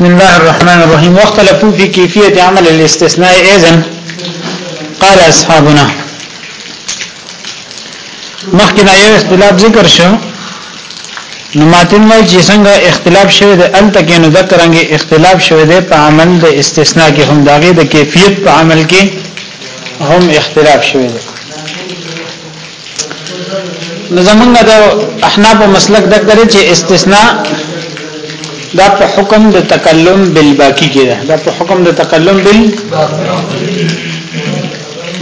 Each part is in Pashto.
بسم الله الرحمن الرحيم واختلفوا في كيفية عمل الاستثناء ايضا قال اصحابنا مخکنا یو اختلاف ذکر شو نو ماتن وای چې څنګه اختلاف شوی د ال تکې نو ذکرانګي اختلاف شوی دی په عمل د استثناء کې هم داغه د کیفیت په عمل کې هم اختلاف شوی دی نو زمونږ د احناف مسلک د کړي چې استثناء دا په حکم د تکلم بالباقی کې ده دا په حکم د تکلم بال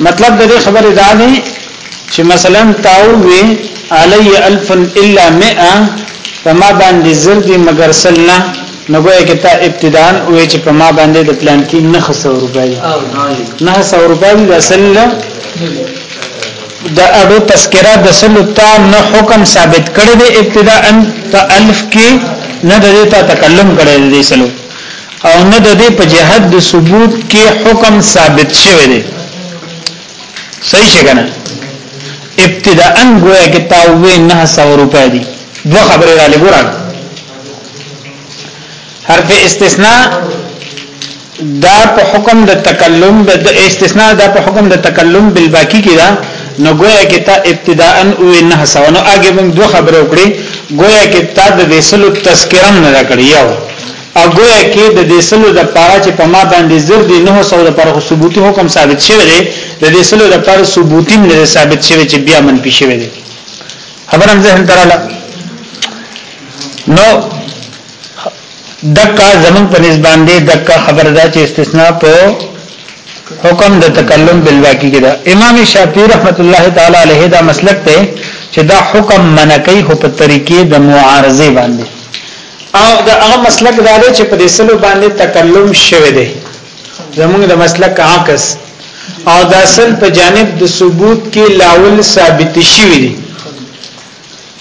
مطلب د دې خبره دا ده چې مثلا تاو وی علی الف الا 100 فما باندې زرد مگر سلنا نو ګویا کې تا ابتداء وې چې په ما باندې د پلان کې 900 روپۍ 900 روپۍ د سلنا د اډو تذکرہ د سلو تا نه حکم ثابت کړی دی ابتدا ان ته الف کې نه د دې ته تکلم کړی دی سلو او نه د دې په جهاد د ثبوت کې حکم ثابت شوی دی صحیح څنګه ابتدا ان گویا کې تاوې 900 روپے دي دوه خبرې را لګورم حرف استثناء دا په حکم د تکلم د استثناء دا په حکم د تکلم بالباقی کې دا نو گویا کې تا ابتداء او نه سو نو هغه موږ دوه خبرې وکړې گویا کې تا د وسلو تذکرم نه کړی یو او گویا کې د وسلو د پاره چې په ما باندې زر دي نه سو د پر ثبوتي حکم ثابت شوی دی د وسلو د پر ثبوتي نه ثابت شوی چې بیا من پیښوي دي خبرم ذهن تراله نو دکا زمون په نسبان دی دکا خبر دا چې استثناء په حکم د تکلم بالواقع کې دا امام شافعي رحمت الله تعالی علیه دا مسلک ته چې دا حکم منکې هو په طریقې د معارضه باندې او دا هغه مسلک دا دی چې په دې سلو باندې تکلم شوه دی زمونږ د مسلک عکس او دا سل په جانب د ثبوت کې لاول ثابت شوی دی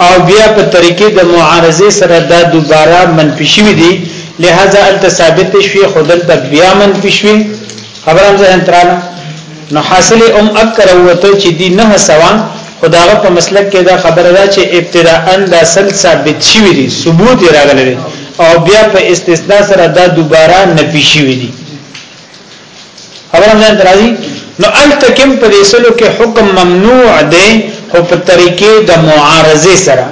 او بیا په طریقې د معارضې سره دا دوباره منفي شوي دي لہذا الته ثابت شوي خودلته بیا منفي شوي خبرم ځان تراله نو حاصل ام اکر وته چې دی نه سوا خداغه په مسلک کې دا خبره ده چې ابتداءا دا سل ثابت شوي دي ثبوت راغلي او بیا په استثناء سره دا دوباره نفي شوي دي خبره مې درازي نو الته کوم په دې سلو کې حکم ممنوع دی خو په طریقې د معارضه سره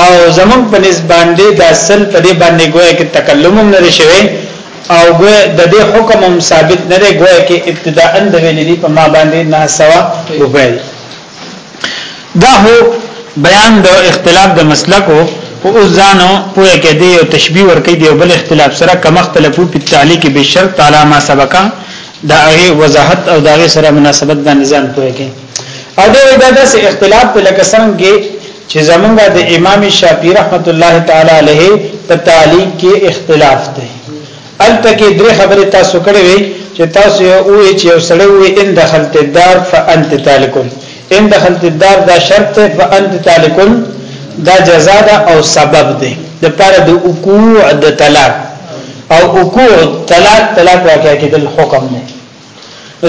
او زمون په نسبت دی د اصل په دې باندې ګویا کې تکلم هم نه شوی او ګویا د دې حکم هم ثابت نه دی ګویا کې ابتداء د ویلې په ما باندې نه سوا وبایي دا هو بیان د اختلاف د مسلک او اوس ځانو پوهه کې دی او تشبیه ور کوي دی بل اختلاف سره کم اختلافو په تعلیق به شرط تعالی ما سبقا دا هغه وضاحت او دا هغه سره مناسبت باندې ځان پوهه کوي او دا دا داس اختلاف په لکه څنګه چې زمونږ د امام شافعي رحمت الله تعالی علیه په تعلیق کې اختلاف دی هلته کې درې خبرې تاسو کړې وي چې تاسو یې وې چې یو سړی وې ان دخلت الدار فانت تالکون ان دخلت الدار دا شرط ته فانت تالکون دا جزاء ده او سبب ده د پر د وقوع د طلاق او وقوع طلاق طلاق واقع کېدل حکم نه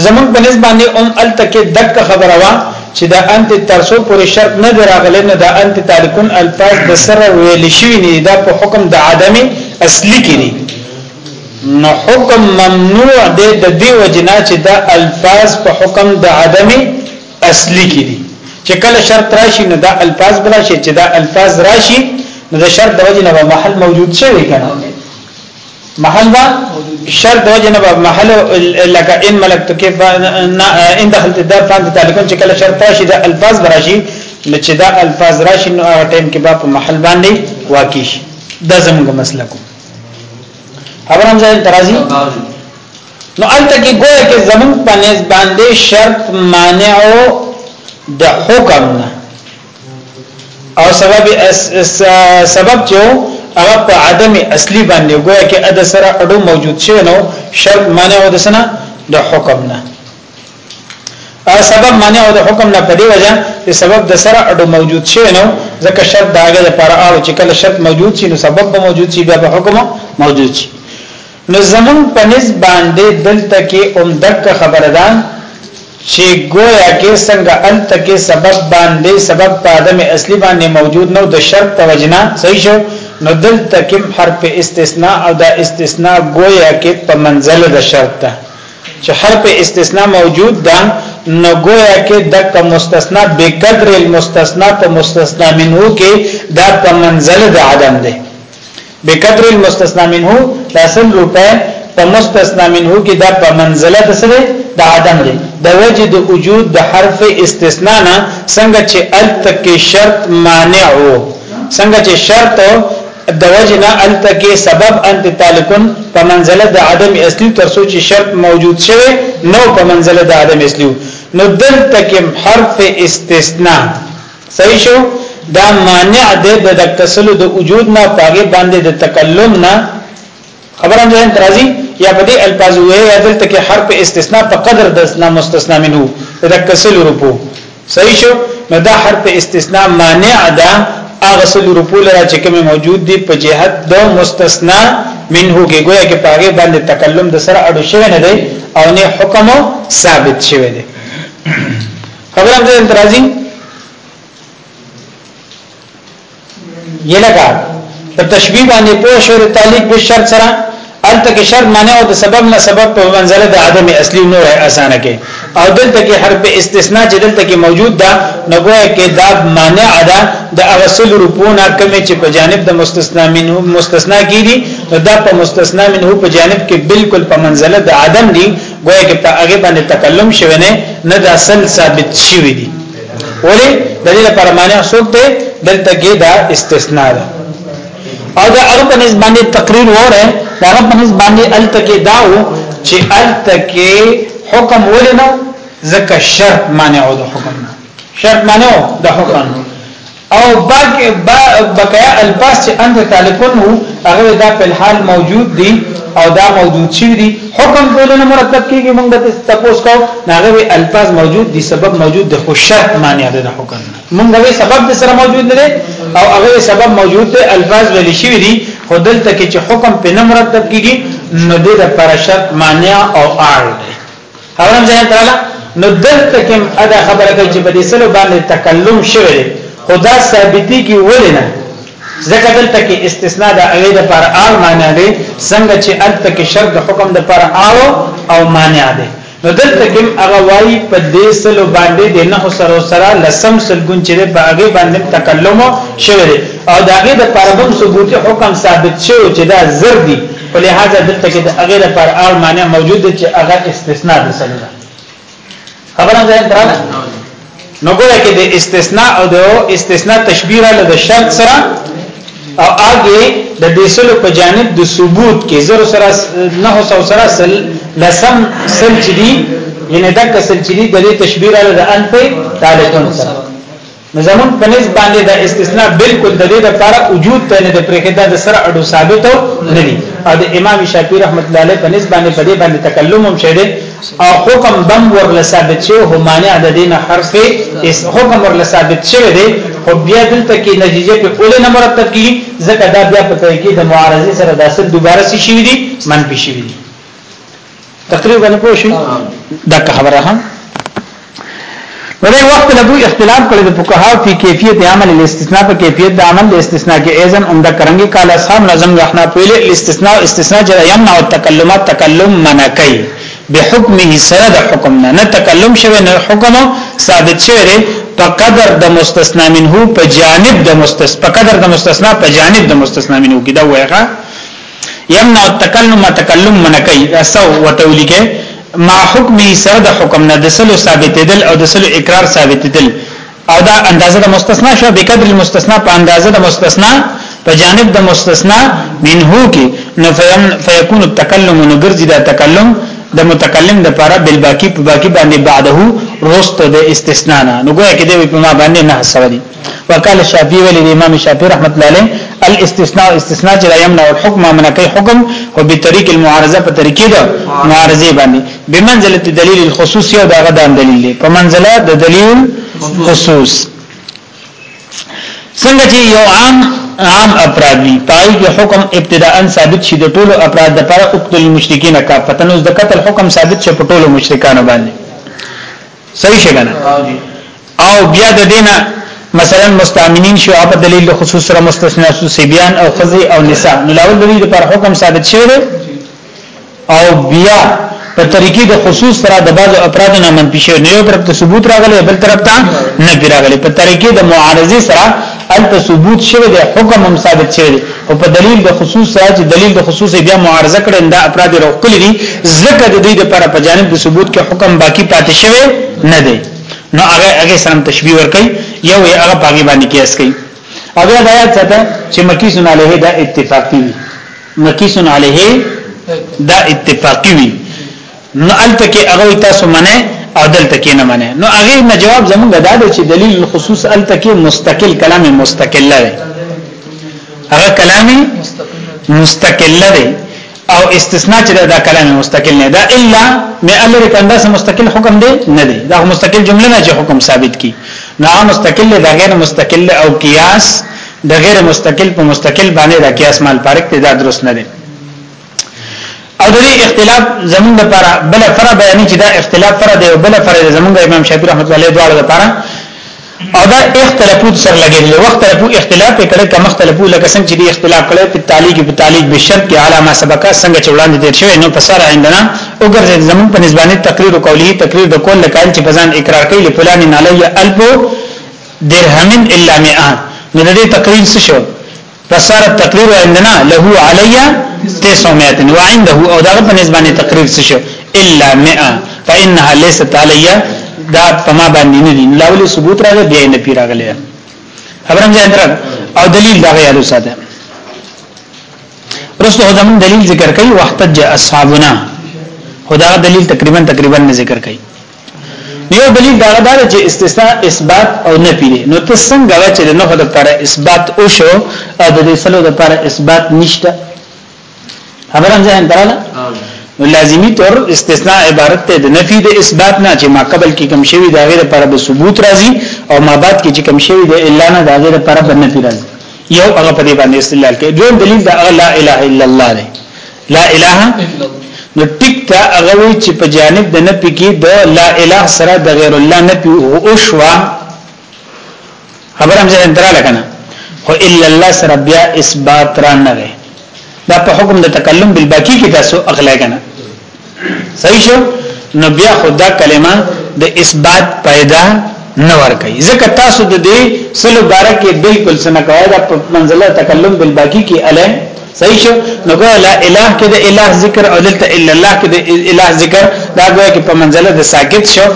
زمون په نسبت باندې ام التکه دک خبره وا چې دا انت ترسو پورې شرط نه دراغله نه دا انت تالکون الفاظ د سر ویل شي نه دا په حکم د عدم اصلي کې دي نو حکم ممنوع دی د دې وجنا چې دا الفاظ په حکم د عدم اصلي کې دي چې کله شرط راشي نه دا الفاظ بلا شي چې دا الفاظ راشي نو د شرط د وجنا په محل موجود شي کنه محل با شرط وجه نه با محل لکه ان ملکت کې ان دخلت الدار فانت تعلقون چې کله شرط راشي د الفاظ راشي نو چې دا الفاظ راشي نو هغه ټیم کې با په محل باندې واقع شي دا زموږ مسله کو خبرم ځای ترازی نو الته کې ګویا کې زموږ په نس باندې شرط مانع او د حکم نه او سبب سبب چې هغه په عدم اصلي باندې ګویا کې ادا سره اډو موجود شوی نو شرط معنی او د سنه د حکم نه او سبب معنی او د حکم نه په دی وجه چې سبب د سره اډو موجود شوی نو ځکه شرط داګه لپاره او چې کله شرط موجود شي نو سبب به موجود شي بیا به حکم موجود شي نو زمونږ په نس باندې دلته کې هم دک خبره ده چې گویا کې څنګه الته کې سبب باندې سبب په عدم اصلي باندې موجود نو د شرط په وجنا صحیح شو نو دلته کوم حرف استثناء او دا استثناء گویا کې په منزله د شرط ده چې حرف استثناء موجود ده نو گویا کې دک مستثنا بقدر المستثنا په مستثنا منو کې دا په منزله د عدم ده بقدر المستثنی منه دا سل روپه په مستثنی منه کې دا په منزله د سره د عدم دی د وجه د وجود د حرف استثناء نه څنګه چې التک شرط مانع وو څنګه چې شرط د وجنا انت کې سبب انت تالکن په منزله د عدم اصلي تر څو چې شرط موجود شوی نو په منزله د عدم اصلي نو دلته کې حرف استثناء صحیح شو دا مانع ده د دکسلو د وجود نه پاګه باندې د تکلم نه خبره ده ترازی یا په دې الفاظ وې یا دلته کې حرف استثناء په قدر د اسنا مستثنا منو د دکسلو روپو صحیح شو نو دا حرف استثناء مانع ده هغه سل روپو لرا چې کوم موجود دي په جهت د مستثنا منه کې گویا کې پاګه باندې تکلم د سره اډو شوی نه دی او نه حکم ثابت شوی دی خبر هم ځین ترازی یلګه په تشبیه باندې پوه شو تعلق به شرط سره الته کې شرط معنی او د سبب نه سبب په منزله د عدم اصلي نور اسانه کې او دلته کې حرف استثناء چې دلته کې موجود ده نو ګویا کې دا مانع ده د اصل رکونه کمې چې په جانب د مستثنا منه مستثنا کیږي دا په مستثنا منه په جانب کې بالکل په منزله د عدم دي ګویا کې په هغه باندې تکلم شوی نه نه د اصل ثابت شوی دی ولی د دې لپاره معنی څوک دی دلته کې دا استثناء ده او دا هغه په نسبت باندې تقریر وره دا هغه په نسبت باندې الته کې دا و چې الته کې حکم ولنه ځکه شرط معنی او د حکم شرط معنی او د حکم او باقی با بقایا الفاظ چې انت تالکون وو هغه دا په حال موجود دي او دا موجود شي دي حکم ټولنه مرتب کیږي موږ ته تاسو کو هغه الفاظ موجود دي سبب موجود دي خو شرط معنی ده د حکم موږ به سبب د سره موجود نه دي او هغه سبب موجود دي الفاظ ویل شي دي خو دلته کې چې حکم په نه مرتب کیږي نو د پر شرط معنی او اړ خبرم ځان تراله نو دلته کوم ادا خبره کوي چې په دې سلو باندې تکلم شوی دی خدا ثابتي کې ولنه ځکه دلته کې استثناء د اوی د پر او معنی دی څنګه چې الته کې شرط د حکم د پر او او معنی دی نو دلته کې هغه وایي په دې سلو باندې د نه سره سره لسم سلګون چې په هغه باندې تکلم شوی دی او دا هغه د پر بم ثبوت حکم ثابت شوی چې دا زر دی په لحاظه دلته کې د هغه لپاره اړ معنی موجود دی چې هغه استثناء د سره ده خبره ده دراله نو ګوره کې د استثناء او د استثناء تشبیه له د شرط سره او هغه د دې سلو په جانب د ثبوت کې زر سره نه سو سره سل لسم سل چې دي یعنی دا کسل چې دي د تشبیه له د انفه تعالی سره نو زمون په نس باندې د استثناء بالکل د دې لپاره وجود ته نه د پرېکدا د سره اډو ثابت نه دي او د امام شافعي رحمت الله علیه په نس باندې په دې باندې تکلم هم شې دي او حکم بم ورل ثابت شو هو مانع د دین حرف اس حکم ورل ثابت شوی دی خو بیا دلته کې نتیجه په اول نه مرتب کی ځکه دا بیا په کې د معارضه سره داسې دوباره شي دي منفي شي دي تقریبا نه پوه شي دا خبره هم ولې وخت له دوی اختلاف کړي د فقهاو په کیفیت عمل الاستثناء په کیفیت د عمل د استثناء کې اذن عمده کرنګي کال اصحاب نظم غحنا په الاستثناء استثناء چې یمنع التکلمات تکلم منع کوي بحکمه سره د حکم نه نه تکلم شوی نه حکم ثابت شوی په قدر د مستثنا منه په جانب د مستثنا په قدر د مستثنا په جانب د مستثنا منه کې دا وایغه يمنع التکلم تکلم منکای اسو وتولیکه ما حکمی سره د حکم نه د سلو ثابتیدل او د سلو اقرار ثابتیدل او دا اندازه د مستثنا شو به قدر المستثنا په اندازه د مستثنا په جانب د مستثنا منه کې نو فیکون التکلم نو ګرځي دا تکلم د متکلم د لپاره بل باقی په باقی باندې بعده رست د استثناء نه نو ګویا کې دی په ما باندې نه حسابي وقال الشافعي ولي امام الشافعي رحمت الله عليه الاستثناء استثناء چې يمنع الحكم من کوي حکم او به طریق المعارضه په طریقې ده معارضه باندې بمنزله دلیل الخصوص یو دغه د دلیل دی په منزله د دلیل خصوص څنګه چې یو عام عام افراد دي پای کې حکم ابتداء ثابت شي د ټولو افراد لپاره اقتل المشرکین کافتن اوس د قتل حکم ثابت شي په ټولو مشرکانو باندې صحیح شګنه او بیا د دینه مثلا مستامنین شو په دلیل د خصوص سره مستثنا سو سیبیان او خزی او نساء نو لاول د دې پر حکم ثابت شوی دی او بیا په طریقې د خصوص سره د بعض افراد نه منفي شوی نه یو طرف ته ثبوت راغلی بل طرف ته نه راغلی په طریقې د معارضه سره الته ثبوت شوی دی حکم هم ثابت شوی دی او په دلیل د خصوص سره چې دلیل د خصوص بیا معارضه کړي دا افراد روکل دي ځکه د دوی لپاره په جانب د ثبوت کې حکم باقی پاتې شوی نه دی نو هغه هغه سره تشبیه ور کوي یو یې هغه پاګی باندې کیس کوي او دا آیات ته چې مکیسن علیه دا اتفاقی وي مکیسن علیه دا اتفاقی وي نو الته کې هغه تاسو منه او دلته کې نه منه نو هغه نه جواب زمونږ دا دی چې دلیل خصوص الته کې مستقل کلام مستقل دی هغه کلام مستقل دی او استثناء چې دا کلام مستقل نه دا الا مې امر کنده سم مستقل حکم دی نه دی دا مستقل جمله نه چې حکم ثابت کی نه مستقل دا غیر مستقل او قیاس د غیر مستقل په مستقل باندې دا قیاس مال پارک ته دا درست نه دی او د دې اختلاف زمونږ لپاره بل فرع بیان چې دا اختلاف فرع دی او بل فرع زمونږ امام شافعي رحمت الله علیه دواړو لپاره او دا اختلافو سره لګیدل وخت له اختلاف کړه کم اختلافو لکه څنګه چې دی اختلاف کړه په تعلیق په تعلیق به شرط کې علامه سبقه څنګه چې وړاندې تیر شوی نو پساره عندنا او ګرځي زمون په نسبانه تقریر او قولی تقریر د کول لکه چې بزان اقرار کوي لپلان علی الف درهم الا 100 نو د دې تقریر څه شو فصار التقرير عندنا له علي 900 وعنده او دا په نسبانه تقرير څه شو الا 100 فانها ليست علي دا په ما باندې نه دي لا ولي ثبوت راغی بیا نه پی راغلی خبرم ځان تر او دلیل دا غیالو ساته رسو زمون دلیل ذکر کوي وحتج اصحابنا خدا دلیل تقریبا تقریبا ذکر کوي یو دلیل دا غدار چې استثناء اثبات او نفی دی نو ته څنګه وا چې نه د پر اثبات او شو او د دې سلو د پر اثبات نشته خبرم ځان دراله نو لازمی طور استثناء عبارت ته د نفی د اثبات نه چې ما قبل کې کم شوی دا غیر پر به ثبوت راځي او ما بعد کې چې کم شوی د الا نه دا غیر پر به نفی راځي یو هغه په دې باندې استدلال کوي دویم دلیل دا لا اله الا الله دی لا اله نو ټیک تا هغه وی چې په جانب د نه پکی د لا اله سره د غیر الله نه پی او شوا خبرم ځین تراله کنه خو الا الله سره بیا اثبات را نه دا په حکم د تکلم بالباقی کې تاسو اخلای کنه صحیح شو نو بیا خدا کلمه د اثبات پیدا نه ور کوي ځکه تاسو د دې سلو باره کې بالکل څنګه کوي دا په منزله تکلم بالباقی کې اله صحیح شو نو ګویا لا اله کې د اله ذکر او دلته الا الله کې د اله ذکر دا ګویا کې په منزله د ساکت شو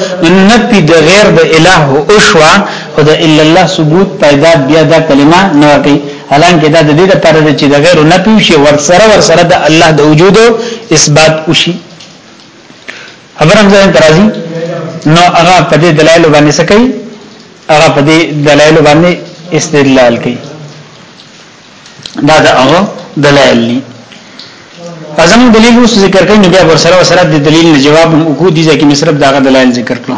نه پی د غیر د اله او شوا خو د الا الله ثبوت پیدا بیا دا کلمه نه ور کوي حالانکه دا د دې لپاره دی چې د غیر نه پیوشي ورسره ورسره د الله د وجود اثبات وشي خبرم ځان ترازی نو هغه په دې دلایل باندې سکی هغه په دې دلایل باندې استدلال کوي دا د هغه دلایل دي ازم دلیل اوس ذکر کوي نو بیا ورسره ورسره د دلیل جواب هم وکړو دي چې مصرف داغه دلایل ذکر کړو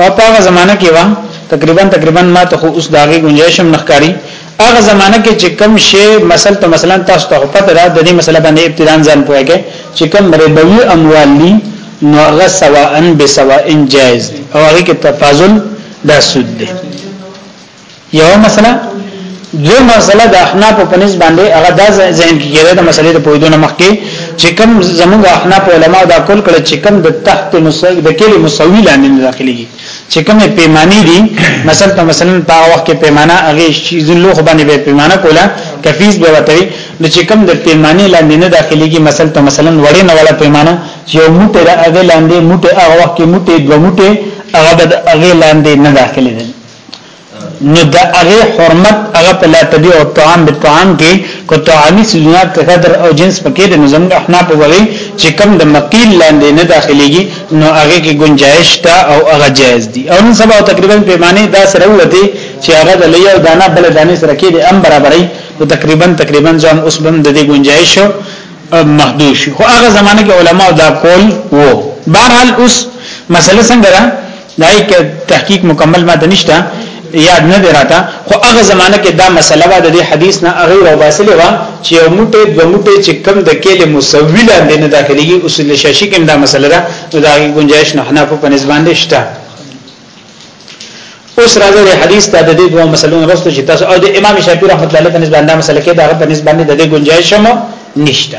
او په هغه زمانه کې وه تقریبا تقریبا ما ته خو اوس داغي گنجائش هم نخکاری هغه زمانه کې چې کم شی مثلا ته مثلا تاسو ته پته را د دې مسله باندې ابتداء ځان پوهیږي چې کم ربوی اموال دي نو هغه سواء بسواء جائز دي او هغه کې تفاضل دا سود دي یو مسله دو مسله د احناف په نس باندې هغه د ذهن کې کېده د مسلې د پویدونه مخ کې چې کوم زموږ احناف علما دا کول کړ چې کوم د تحت مسوی د کلی مسوی لاندې داخليږي چې کومه پیمانه دي مثلا ته مثلا په وخت کې پیمانه هغه ځلو خو باندې به پیمانه کوله کفیز به وته نو چې کوم د پیمانه لاندې نه داخليږي مثلا ته مثلا وړې نه وړه پیمانه چې یو موټه د هغه لاندې موټه هغه وخت کې موټه دوه موټه هغه د هغه لاندې نه داخلي دي نو دا هغه حرمت هغه په لا تبيع او طعام به طعام کې کو طعامي سيزونه قدر او جنس پکې د نظم احنا په وغي چې کم د مقيل لاندې نه داخليږي نو هغه کې گنجائش تا او هغه جائز دي او نن سبا تقریبا پیمانه دا سره وته چې هغه د لیا او دانا بل دانه سره کې د ام برابرۍ نو تقریبا تقریبا ځم اوس بم د دې گنجائش محدود شي خو هغه زمانه کې علما دا کول وو بهرحال اوس مسله څنګه لای کې تحقیق مکمل ما د نشته یاد نه دی راته خو هغه زمانہ کې دا مسله وا د حدیث نه هغه رو باسلې وا چې یو موټه دو موټه چې کم د کېله مسوی لاندې نه داخليږي اصول شاشي کې دا مسله ده نو دا گنجائش نه حنافو په نسبت دي شته اوس راځي د حدیث ته د دې دوه مسلو وروسته چې تاسو او د امام شافعي رحمت الله علیه په نسبت دا مسله کې دا په نسبت د دې گنجائش هم نشته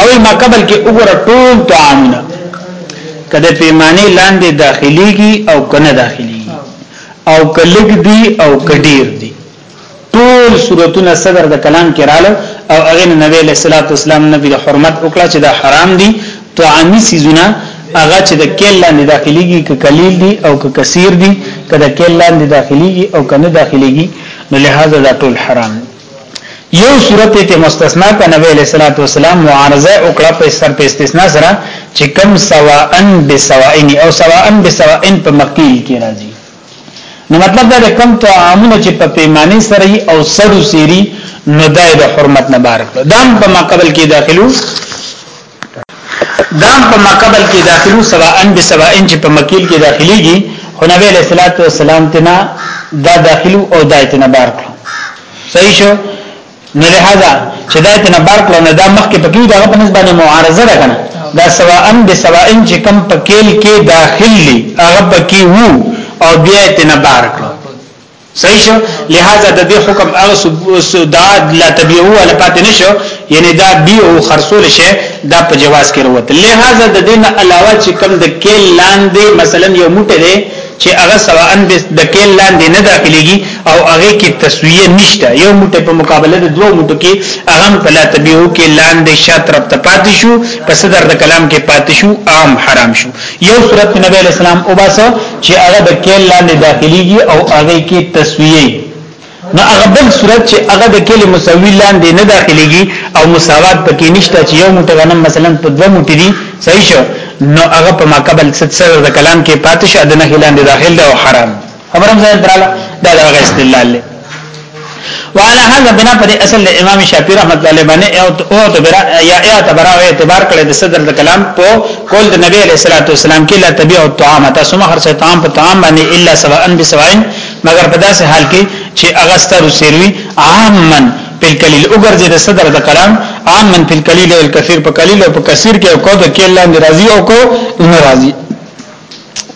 او ما قبل کې وګوره ټول طعامونه کده پیمانه لاندې داخليږي او کنه داخليږي او کلګ دی او کډیر دی ټول صورتونه صدر د کلام کې رااله او هغه نبی له صلوات والسلام نبی د حرمت وکړه چې دا حرام دي طعامي سيزونه هغه چې د کېل لاندې داخليږي ک قليل دي او ک کثیر دي کده کېل لاندې داخليږي او کنه داخليږي نو لهدا دا ټول حرام دي یو صورت ته مستثنا کا نبی علیہ الصلوۃ والسلام معارضه او کړه په سر په استثناء سره چې کم سواءن بسواءن او سواءن بسواءن په مقیل کې راځي نو مطلب دا کم طعامونه چې په پیمانه سره او سر سری نو دای د حرمت نه بار کړ دام په مقابل کې داخلو دام په مقبل کې داخلو سوا ان به سوا ان چې په مکیل کې داخليږي خو نبی علیہ الصلوۃ والسلام تنا دا داخلو او دایتنه بار کړ صحیح شو نو لہذا چې دایتنه بار کړ نو دا مخکې پکې دا په نسبت معارضه ده کنه دا سوا ان به سوا ان چې کم پکیل کې داخلي هغه پکې وو او بیا تنه بار کړ صحیح شو لہذا د دې حکم هغه دا لا تبيعو ولا پات نشو یعنی دا بیو خرصول شي دا په جواز کې وروت لہذا د دې نه علاوه چې کم د کېل لاندې مثلا یو موټه دی چې هغه سواء د کېل لاندې نه داخليږي او هغه کې تسویه نشته یو موټه په مقابله د دوه موټو کې هغه په لا تبيعو کې لاندې شاته رب ته پاتې شو په صدر د کلام کې پاتې شو عام حرام شو یو صورت کې نبی اسلام او باسه چې هغه د کېل لاندې داخليږي او هغه کې تسویه نو هغه بل صورت چې هغه د کېل مساوي لاندې نه داخليږي او مساوات پکې نشته چې یو موټی غنم مثلا په دوه موټی دي صحیح شو نو هغه په ماقبل ست سره د کلام کې پاتشه د نه لاندې داخل ده او حرام خبرم زه دراله دا دغه استدلال له وعلى هذا بنا پر اصل امام شافعي رحمت الله علیه باندې او تو برا یا یا تبرا او اعتبار کړي د صدر د کلام په قول د نبی علیہ الصلوۃ والسلام کې لا تبيع الطعام تاسو مخر سے طعام په طعام باندې الا سواء بسواء مگر په داسې حال کې چې اغستر سیروي عامن په کلیل وګرځي د صدر د کلام عامن په کلیل او کثیر په کلیل او په کثیر کې او کو د کله ناراضي او کو ناراضي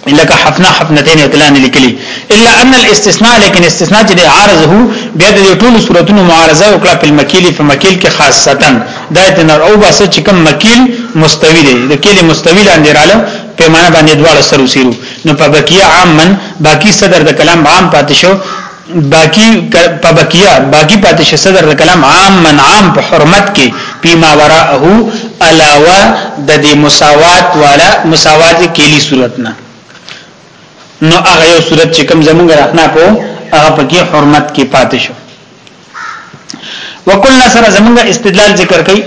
لکه حفنا حفنتين او تلان لیکلي الا ان الاستثناء لیکن استثناء چې عارض هو بیا د ټول صورتونو معارضه وکړه په مکیل په مکیل کې خاصه دا تنر او بس چې کوم مکیل مستوی دی د کلی مستوی لاندې رااله په معنا باندې دواړه سر وسیرو نو په بقیه عامن باقی صدر د کلام عام پاتې شو باقی په بقیه باقی پاتې شه صدر د کلام عام من عام په حرمت کې پیما وراءه علاوه د دې مساوات والا مساوات کېلی صورت نه نو هغه یو صورت چې کوم زمونږ رحنا په هغه پکې حرمت کې پاتې شو وکلنا سره زمونږ استدلال ذکر کړي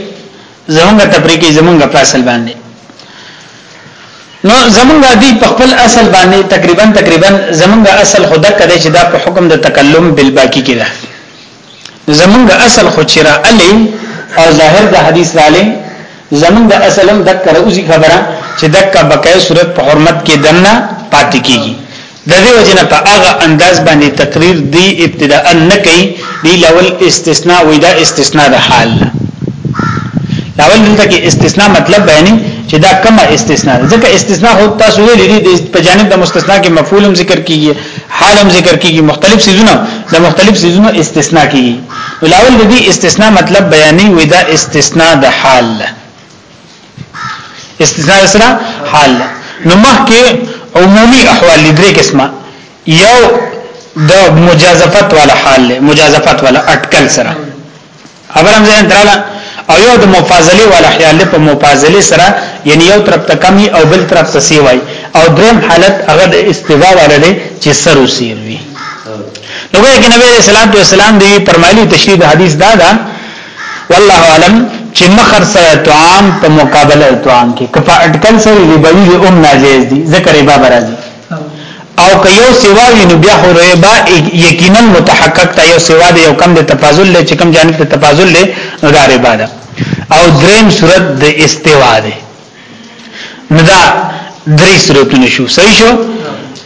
زمونږ تفریقی زمونږ په اصل باندې نو زمونږ دی په خپل اصل باندې تقریبا تقریبا زمونږ اصل خدا کده چې دا په حکم د تکلم بالباقی کې ده زمونږ اصل خو چیرې علی او ظاهر د حدیث علی زمونږ اصلم دک کر اوسی خبره چې دک بقای صورت په حرمت کې دنه پاتې کیږي د دې وجنه په هغه انداز باندې تقریر دی ابتداء نه کوي دی لول استثناء وې دا استثناء د حال لول دلته کې استثناء مطلب بیانې چې دا کومه استثناء ځکه استثناء هو تاسو ویلې دي په جانب د مستثنا کې مفعول هم ذکر کیږي حال هم ذکر کیږي مختلف سيزونه د مختلف سيزونو استثناء کیږي ولول د دې استثناء مطلب بیانې وې دا استثناء د حال استثناء سره حال نو مخکې عمومي احوال درې قسمه یو د مجازفت والا حال له مجازفت والا اٹکل سره خبرم زه دراله او یو د مفاضله والا حال په مفاضله سره یعنی یو طرف ته کمی او بل طرف ته سی وای او دریم حالت هغه د استوا والا دی چې سر وسیر وی نو وایي چې نبی صلی الله علیه وسلم دی پرمایلی تشریح حدیث دا ده والله علم چې مخر سره طعام په مقابله طعام کې کپا اٹکل سره ربوی د ام ناجیز دي ذکر ربا برازي او که یو سوا وي نو بیا خو ربا یقینا متحقق ته یو سوا دی یو کم د تفاضل له چې کم جانب ته تفاضل له نو دا ربا ده او دریم صورت د استوا ده نو دا درې صورتونه شو صحیح شو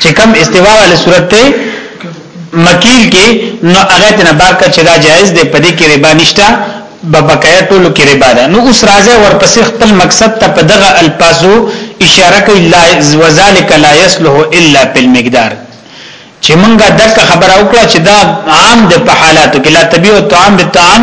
چې کم استوا والی صورت ته مکیل کې نو هغه ته بارکه چې دا جایز دی په دې کې ربا نشته به بقایا ټولو کې ربا ده نو اوس راځي ورپسې خپل مقصد ته په دغه الفاظو اشاره کوي لا وذالک لا یصلح الا بالمقدار چې مونږه دغه خبره وکړه چې دا عام د په حالاتو کې لا طبيعت عام بالطعام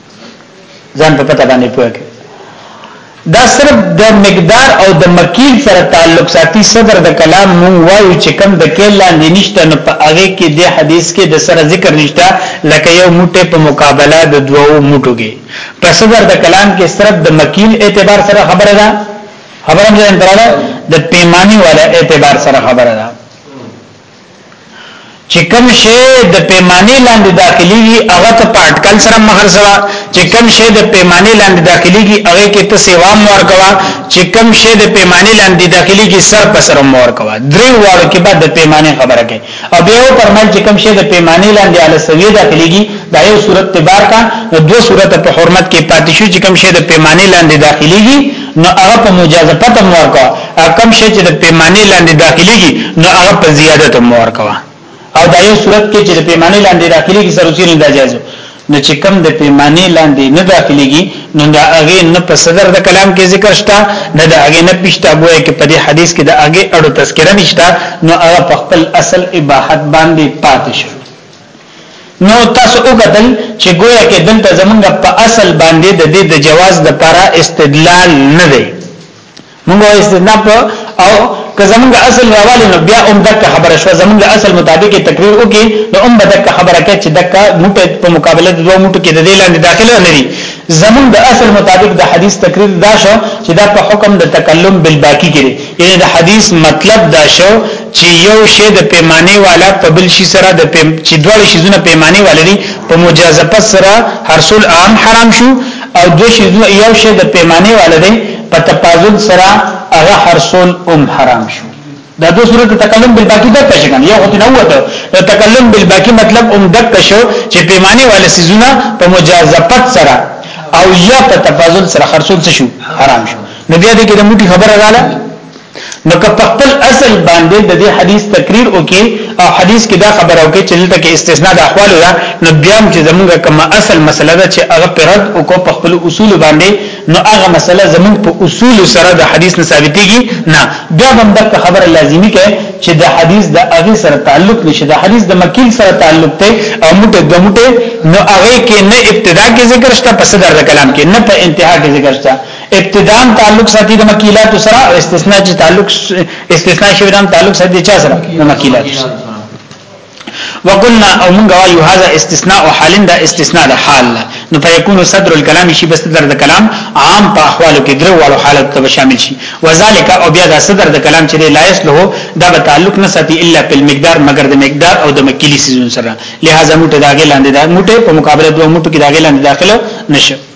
ځان په پته باندې پوهه کوي دا صرف د مقدار او د مکیل سره تعلق ساتي صدر د کلام مون وایو چې کم د کیل لاندې نشته نو په هغه کې د حدیث کې د سره ذکر نشته لکه یو موټه په مقابله د دوو موټو کې په صدر د کلام کې صرف د مکیل اعتبار سره خبره ده خبره ده د پیمانه والا اعتبار سره خبره ده چې کوم شی د پیمانه لاندې داخليږي هغه ته په اټکل سره مہر سوا چې کوم شی د پیمانه لاندې داخليږي هغه کې ته سیوا مور کوا چې کوم شی د پیمانه لاندې داخليږي سر په سر مور کوا درې واړو کې بعد د پیمانه خبره کوي او بیا یو پرمل چې کوم شی د پیمانه لاندې علی سویه داخليږي دا یو صورت تبار کا دو صورت په حرمت کې پاتې شو چې کوم شی د پیمانه لاندې داخليږي نو هغه په مجازفت هم ورکا او کم شي چې د پیمانه لاندې داخليږي نو هغه په زیادت هم ورکا او دا یو صورت کې چې د پیمانه لاندې داخليږي سره چې نه داجاز نو چې کم د پیمانه لاندې نه داخليږي نو دا هغه نه په صدر د کلام کې ذکر شته نه دا هغه نه پښتا ګویا کې په دې حدیث کې دا هغه اړو تذکرہ نشته نو هغه په خپل اصل اباحت باندې پاتې شو نو تاسو وګتل چې گویا کې دلته زمونږ په اصل باندې د دې د جواز د پاره استدلال نه دی موږ استدلال په او که زمونږ اصل راوالی نو بیا هم دک خبره شو زمونږ اصل مطابق تقریر وکي نو هم دک خبره کوي چې دک موټه په مقابله د دوه موټو کې د دې لاندې داخله نه دي زمونږ اصل مطابق د حدیث تقریر دا شو چې دا په حکم د تکلم بالباقی کې یعنی د حدیث مطلب دا شو چې یو شی د پیمانه والا په بل شي سره د پیم چې دوړ شي زونه پیمانه والي په مجازفت سره هرڅول عام حرام شو او دو شي یو شی د پیمانه والا دی په تفاضل سره هغه هرڅول ام حرام شو دا دو صورت تکلم بالباقی دک شي کنه یو خو نه وته تکلم بالباقی مطلب ام دک شو چې پیمانه والا سيزونه په مجازفت سره او یا په تفاضل سره هرڅول شو حرام شو نو بیا دې کې د موټي خبره رااله نو که په خپل اصل باندې د دې حدیث تقریر وکي او حدیث کې دا خبره وکي چې دلته کې استثناء د احوال ده نو بیا هم چې زمونږه کومه اصل مسله ده چې هغه پرد او کو په خپل اصول باندې نو هغه مسله زمونږ په اصول سره د حدیث نه ثابتېږي نه بیا هم د خبره لازمی کې چې د حدیث د هغه سره تعلق نشي د حدیث د مکیل سره تعلق ته او موټه د موټه نو هغه کې نه ابتدا کې ذکر شته پس در کلام کې نه په انتها کې ذکر شته ابتداء تعلق ساتي د مکیلات سره او استثناء چې تعلق استثناء شوی د تعلق ساتي چا سره د مکیلات سره وقلنا او موږ وایو هاذا استثناء او حالند استثناء د حال نو فیکون صدر الكلام شی بس صدر د کلام عام په احوالو کې درو والو حالت ته شامل شي وذالک او بیا د صدر د کلام چې لایس له دا به تعلق نه ساتي الا په مقدار مگر د مقدار او د مکیلی سيزون سره لہذا موټه داګه لاندې دا موټه په مقابله دوه موټو کې داګه لاندې داخله نشه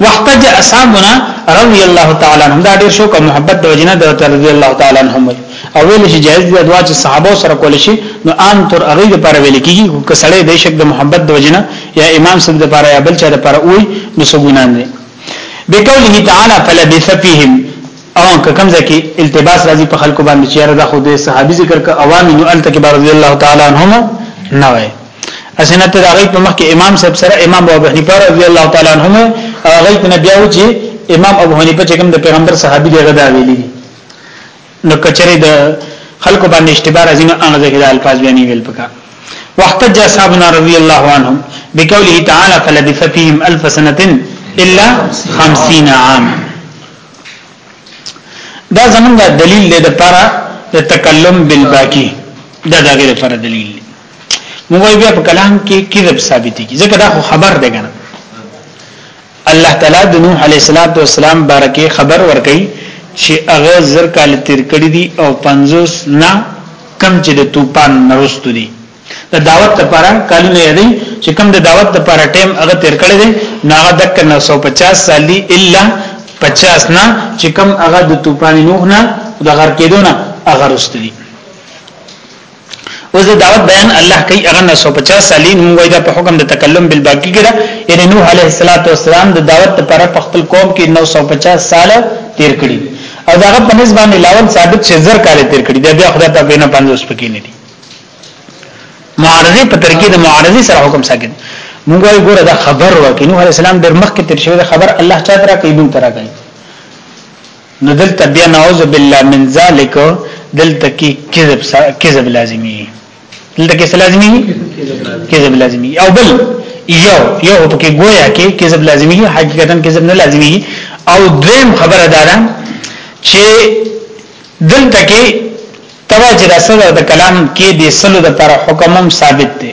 واحتج اصحابنا رضی الله تعالی عنهم دا ډیر شوق او محبت د وجنه د رضی الله تعالی عنهم او ویل شي جائز دی دوا چې صحابه سره کول شي نو عام تر هغه لپاره ویل کیږي که سړی د شک د محبت د وجنه یا امام صاحب د لپاره یا بل چا د لپاره وي نو سګونان دي بقوله تعالی فلبث فيهم او کوم ځکه التباس راځي په خلکو باندې چې را د خو د صحابي ذکر ک عوامي نو الته کې رضی الله تعالی عنهم نه وایي اسنه ته هغه په مخ کې امام صاحب سره امام ابو حنیفه رضی الله تعالی عنہ هغه ته نبی او چې امام ابو حنیفه چې کوم د پیغمبر صحابي دی غدا ویلي نو کچره د خلکو باندې اشتباه راځي نو هغه ځکه د الفاظ بیان ویل پکا واحتج اصحابنا رضی الله عنهم بقوله تعالی فلبث فيهم الف سنه الا 50 عام دا زمونږ دلیل دی د پاره د تکلم بالباقی دا دغه لپاره دلیل موږ بیا په کلام کې کذب ثابت کی ځکه دا خو خبر دی کنه الله تعالی د نوح علیه السلام بارکه خبر ورکړي چې هغه زر کال تیر کړی دي او 50 نه کم چې د طوفان نرستو دي د دعوت لپاره کالونه یادي چې کم د دعوت لپاره ټیم هغه تیر کړی دی نه هغه دک 950 سال دی الا 50 نه چې کم هغه د طوفان نوح نه د غرق کېدو نه هغه رستو دي اوس د دعوت بیان الله کوي هغه 950 سالین موږ دا په حکم د تکلم بالباقی ګره یعنی نوح علیه السلام د دعوت لپاره په خپل قوم کې 950 سال تیر کړی او دا په نسبت باندې لاول ثابت چې زر کال تیر کړی دا بیا خدای په بنا 50 پکې نه دي معارضه په ترکیه د معارضه سره حکم ساکت موږ یې ګوره دا خبر وکړو نوح علیه السلام ډېر مخکې تیر شوی خبر الله چا ترا کوي موږ ترا کوي نو دلته بیا نعوذ بالله من ذلک دلته کې کذب کذب لازمي دلته کې لازمي کذب لازمي او بل یو یو په کې گویا کې کذب لازمي حقیقتا کذب نه لازمي او دویم خبره ده چې دلته کې تواجد اصل د کلام کې د سلو د پر حکمم ثابت دي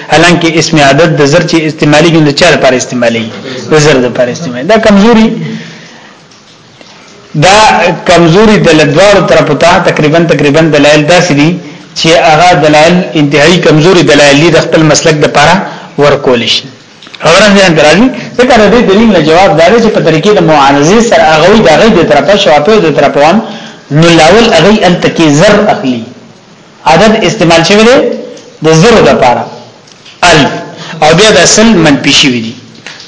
حالانکه اسم عدد د زر چې استعمالي ګند چا لپاره استعمالي د زر لپاره استعمالي دا کمزوري دا کمزوري د لدوار طرفو ته تقریبا تقریبا دلایل داسې دي چې هغه دلایل انتهایی کمزوري دلایل دي د خپل مسلک د لپاره ورکول شي خبره ځان درازي ځکه د دې دلیل نه جواب دار چې په طریقې د معانزه سره هغه د غي د طرفه شواپه د طرفوان نو لاول هغه التکی زر اخلي عدد استعمال شوی دی د زرو د پاره الف او بیا د اصل منفي شوی دی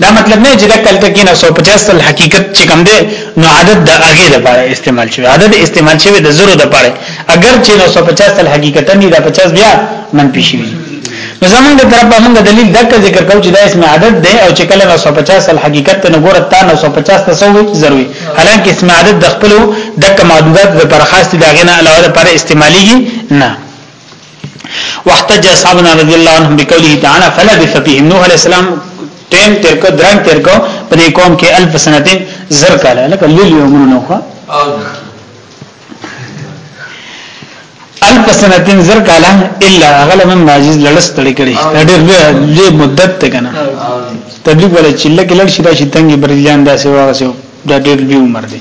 دا مطلب نه چې دا کلته کې 950 تل حقیقت چې کم دی نو عدد د هغه د پاره استعمال شوی عدد استعمال شوی د زرو د پاره اگر چې 950 تل حقیقت نه دا 50 بیا منفي شوی نو زمونږ د طرف به موږ دلیل دغه ذکر کوو چې دا اسم عدد دی او چې کله 950 تل حقیقت نه ګوره تا 950 تسوي ضروري حالانکه اسم عدد د خپل دک معدودات د پر خاص دي داغه نه علاوه د پر استعماليږي نه واحتج اصحابنا رضی الله عنهم بقوله تعالی فلا بفقيه نوح عليه السلام ټیم تیر کو درنګ تیر کو په دې قوم کې الف سنتين زر کاله لکه لیل یومونو خو الف سنتين زر کالا الا اغل من معجز لړس تړي کړي ډېر دې مدت ته کنه تبلیغ ولا چې لکه لړ شي راشي تنګي برجان داسې واغسو دا ډېر دی عمر دی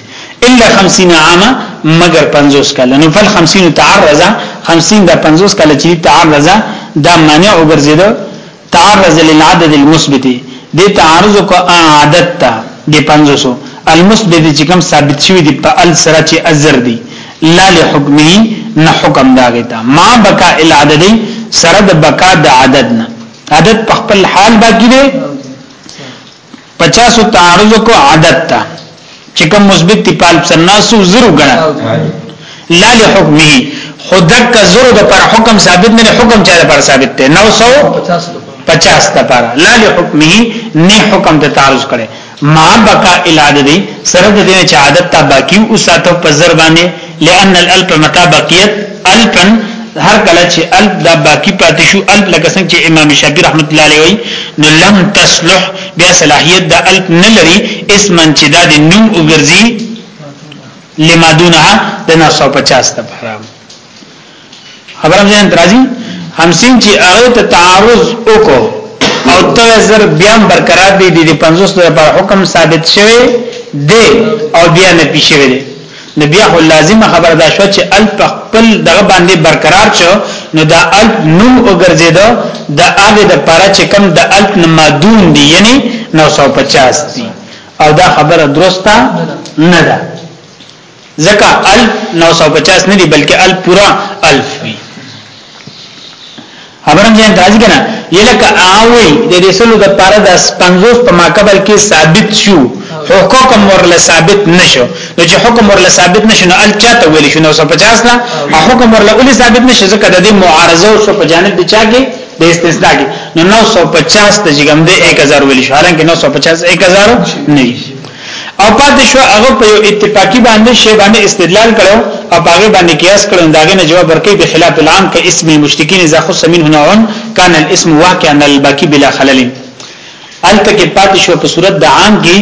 الا 50 عامه مگر 50 کاله نو فل 50 تعرض 50 دا 50 کاله چې تعرض دا مانع وګرځیدو تعرض للعدد المثبت دې تعرض کو عدد ته دې 500 المثبت چې کوم ثابت شوی دی په ال سره چې ازر دی لا لحکمه نه حکم داګه تا ما بقا العدد سره د بقا د عدد نه عدد په خپل حال باقی دی 50 تعارض کو عدد تا چې کوم مثبت دی پال سناسو زرو غنا لا له حکمه خدک زرو د پر حکم ثابت نه حکم چا پر ثابت دی 950 تا پر لا له حکمه نه حکم ته تعارض کړي ما بقا الاده دی سره د دې چې عادت تا باقی او ساتو په زر باندې لأن الالف متى بقيت الفا هر کله چې الف دا باقی پاتې شو الف لکه څنګه چې امام شافعي رحمت الله علیه وی نو لم تصلح بیا صلاحیت دا الف نه لري اسمن چې دا د نوم وګرځي لما دونها د 950 لپاره خبرم ځان ترازی همسین چې هغه ته تعارض وکړو او ته زر بیا برقرار دی د 50 لپاره حکم ثابت شوی دی او بیا نه پیښوي دی نو بیا خو لازمه خبره ده شو چې ال خپل دغه باندې برقرار شو نو دا ال نوم وګرځیدو د هغه د پاره چې کم د ال نمادون دی یعنی 950 دی او دا خبره درسته نه ده ځکه ال 950 نه دی بلکې ال پورا الف وی خبرم ځین راځي کنه یلکه اوی د دې سلو د پاره د 50 په ماقبل کې ثابت شو حکم ورله ثابت نشو نو چې حکم ورله ثابت نشو نو ال چاته ویل شو 950 لا حکم ورله ولې ثابت نشو ځکه د دې معارضه او په جانب د چا کې د استثناء کې نو 950 ته جګم دې 1000 ویل شو حالانکه 950 1000 نه او پاتې شو هغه په یو اتفاقی باندې شی باندې استدلال کړو او هغه باندې قیاس کړو دا غنه جواب ورکړي په خلاف العام کې اسم المشتکین اذا خص منه نوع کان الاسم واقعا الباقی بلا خلل الته کې پاتې شو په صورت د عام کې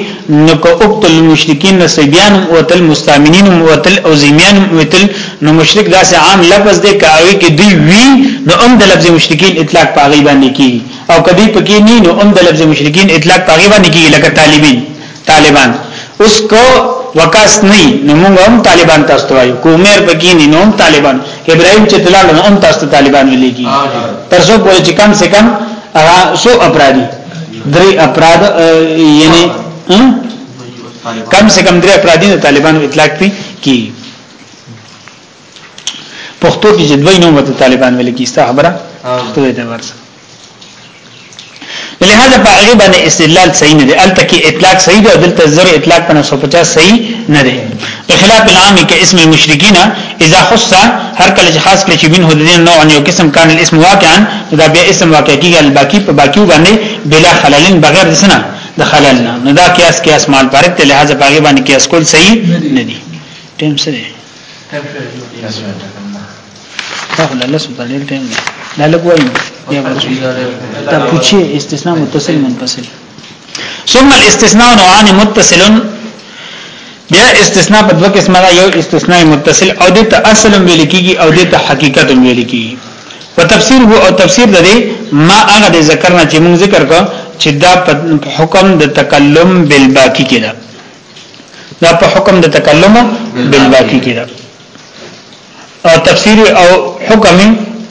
نو کو اقتل المشرکین نسبیان او تل مستامنین او تل اوزیمیان او تل نو مشرک داسې عام لفظ دی کاوی کې دی وی نو هم د لفظ مشرکین اطلاق پاغي باندې کیږي او کدی پکې نه نو هم د لفظ مشرکین اطلاق پاغي باندې کیږي لکه طالبین طالبان اوس کو وکاس نه نو موږ هم طالبان تاسو ته وایو کومیر پکې نه نو هم طالبان ابراهیم چې تلل نو هم تاسو ته طالبان ویل کی تر څو پورې چې کم سے کم هغه سو اپرادی درې اپراد یعنی کم سے کم درې اپرادی د طالبانو اطلاق پی کی پښتو کې چې دوی نوم ته طالبان ویل کی ستا خبره پښتو ته ورسه لہذا په هغه باندې استدلال صحیح نه دی الته کې اطلاق صحیح دی او دلته زر اطلاق په 950 صحیح نه دی بخلاف العام کې اسم المشرکین اذا خص هر کله چې خاص کړي چې بن هدین نوع یو قسم کان الاسم واقعا دا بیا اسم واقع کیږي الباقی په باقی باندې بلا خللن بغیر د سنه د خلل نه نو دا قیاس قیاس مال پرته لہذا په هغه باندې قیاس کول صحیح نه دی ټیم سره لا لسو ته ډېر ټایم دی لا لږ وایي بیا به دا پوچې استثناء متصل منفصل ثم الاستثناء نوعان متصل بیا استثناء په دوه قسمه ده یو استثناء متصل او د ته اصل ویل کیږي او د ته حقیقت ویل کیږي په تفسیر هو او تفسیر د دې ما هغه د ذکر نه چې موږ ذکر کو چې دا په حکم د تکلم بالباقی کې ده دا په حکم د تکلم بالباقی کې ده او تفسیر او حکم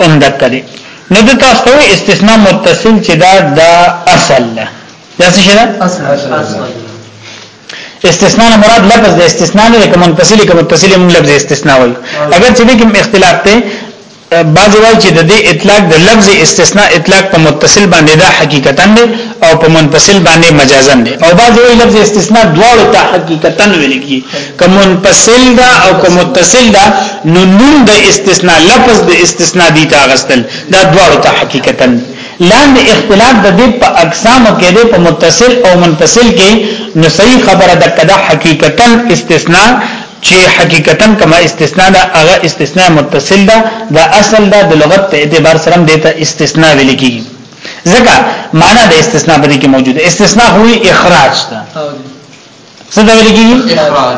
هم دکته دي نو د تاسو ته استثناء متصل چې دا د اصل ده دا څه شي ده اصل استثناء نه مراد لفظ د استثناء نه کوم متصل کوم متصل موږ لفظ استثناء وایو اگر چې دې کوم اختلاف ته بعض وایي چې د دې اطلاق د لفظ استثناء اطلاق په متصل باندې دا حقیقتا دی او په منفصل باندې مجازا دی او بعض وایي لفظ استثناء دواړو ته حقیقتا ویل کی که منفصل دا او که متصل دا نو نون د استثناء لفظ د استثناء دی تا غستل دا دواړو ته حقیقتا دی لاندې اختلاف د دې په اقسام کې دی په متصل او منفصل کې نو صحیح خبره ده کدا حقیقتا استثناء چې حقیقتا کما استثناء دا هغه استثناء متصل ده دا اصل ده د لغت په اعتبار سره هم دته استثناء ویل کیږي ځکه معنا د استثناء په دې کې موجوده استثناء هو اخراج ده څه دا ویل کیږي اخراج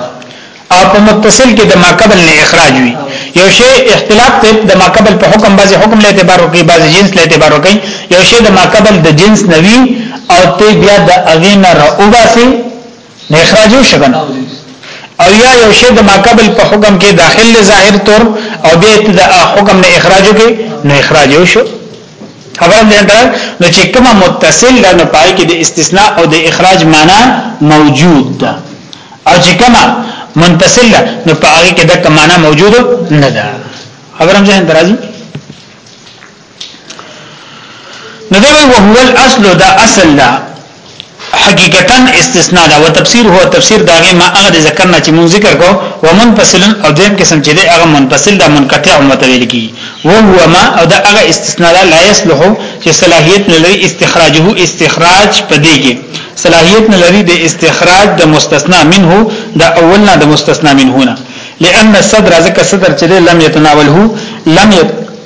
او په متصل کې د ما قبل نه اخراج وي یو شی اختلاف ته د ما قبل په حکم بعضي حکم له اعتبار کوي بعضي جنس له اعتبار کوي یو شی د ما قبل د جنس نوي او ته بیا د اغینا را اوباسي نه اخراج شي کنه او یا یو شی د ماقبل په حکم کې داخل له ظاهر تور او به د حکم نه اخراج کې نه اخراج شو خبره دې کړه نو چې کومه متصل ده نو پای کې د استثناء او د اخراج معنا موجود ده او چې کومه منتصل ده نو پای کې د معنا موجود نه ده خبره هم ځین درازي نو دی وی وهو الاصل دا اصل دا حقیقتا استثناء دا وتفسیر هو تفسیر دا غي ما هغه ذکر نه چې مون ذکر کو ومنفصل او دیم قسم چې دی هغه منفصل دا منقطع او متویل کی وهو ما او دا هغه استثناء لا يصلح چې صلاحیت نه لري استخراجه استخراج پدې کې صلاحیت نه لري د استخراج د مستثنا منه د اولنا د مستثنا منه نه لئن الصدر ذکر صدر چې لم يتناوله لم يت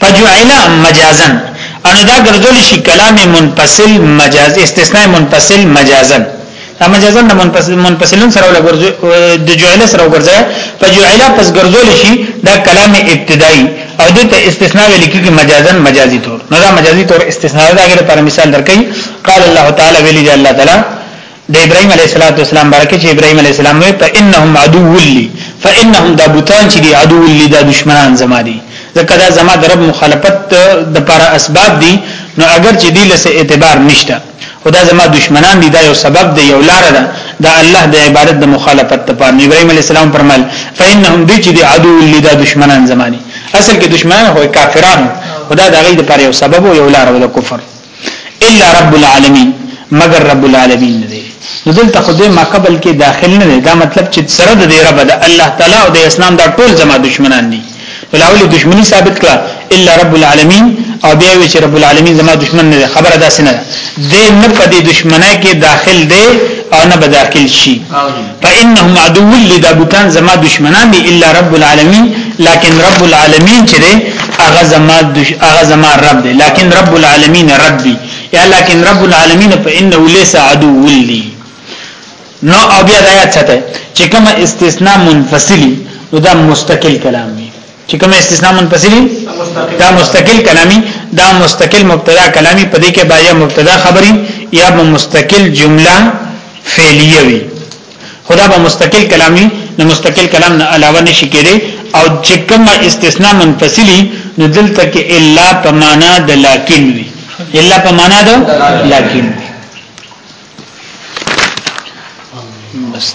فجعل مجازا انو دا ګرځول شي کلام منفصل مجاز استثناء منفصل مجازا دا مجازا د منفصل منفصلن سره ولا ګرځي د جعل سره ګرځي فجعل پس ګرځول شي دا کلام ابتدایي او دته استثناء ویل کیږي مجازا مجازي تور نو دا مجازي تور استثناء دا غیر پر مثال درکې قال الله تعالی ویلی دی الله تعالی د ابراهيم عليه السلام بارکه چې ابراهيم عليه السلام وي فانهم عدو لي فانهم دا بوتان چې دي عدو لي دا دشمنان زما دي ځکه دا زما د رب مخالفت د لپاره اسباب دي نو اگر چې دي لسه اعتبار نشته خدا زما دشمنان دي دا یو سبب دی یو لار ده دا الله د عبادت د مخالفت لپاره ابراهيم عليه السلام فرمایل فانهم دي چې دي عدو لي دا دشمنان زما دي اصل کې دشمنان هو کافرانو خدا دا غي د لپاره یو سبب او یو لار ده کفر الا رب العالمین مگر رب العالمین نه دی نو دلته خو دې ما قبل کې داخل نه دی دا مطلب چې سره د دې رب د الله تعالی او د اسلام دا ټول زما دشمنان دي ولاول دشمنی ثابت کړه الا رب العالمین او بیا وی چې رب العالمین زما دشمن نه دی خبره داسې نه ده دې نه په دې دشمنه کې داخل دی او نه بداخل شي فانهم عدو لي دا بوتان زما دشمنان دي الا رب العالمین لكن رب العالمین چې ده هغه زما دش هغه زما رب دی لكن رب العالمین ربي یا لكن رب العالمین فانه ليس عدو لي نو او بیا د آیات څخه چې کومه استثناء منفصلی نو دا مستقل کلام دی چې کوم استثناء منفصل دا مستقل کلامی دا مستقل مبتدا کلامی په دې کې با یا مبتدا خبری یا مستقل جمله فعلیه وي خدا به مستقل کلامی نو مستقل کلام نه علاوه نشي کېږي او چې کوم استثناء منفصلی نو دلته کې الا په معنا د لکن وي الا په معنا د لکن وي بس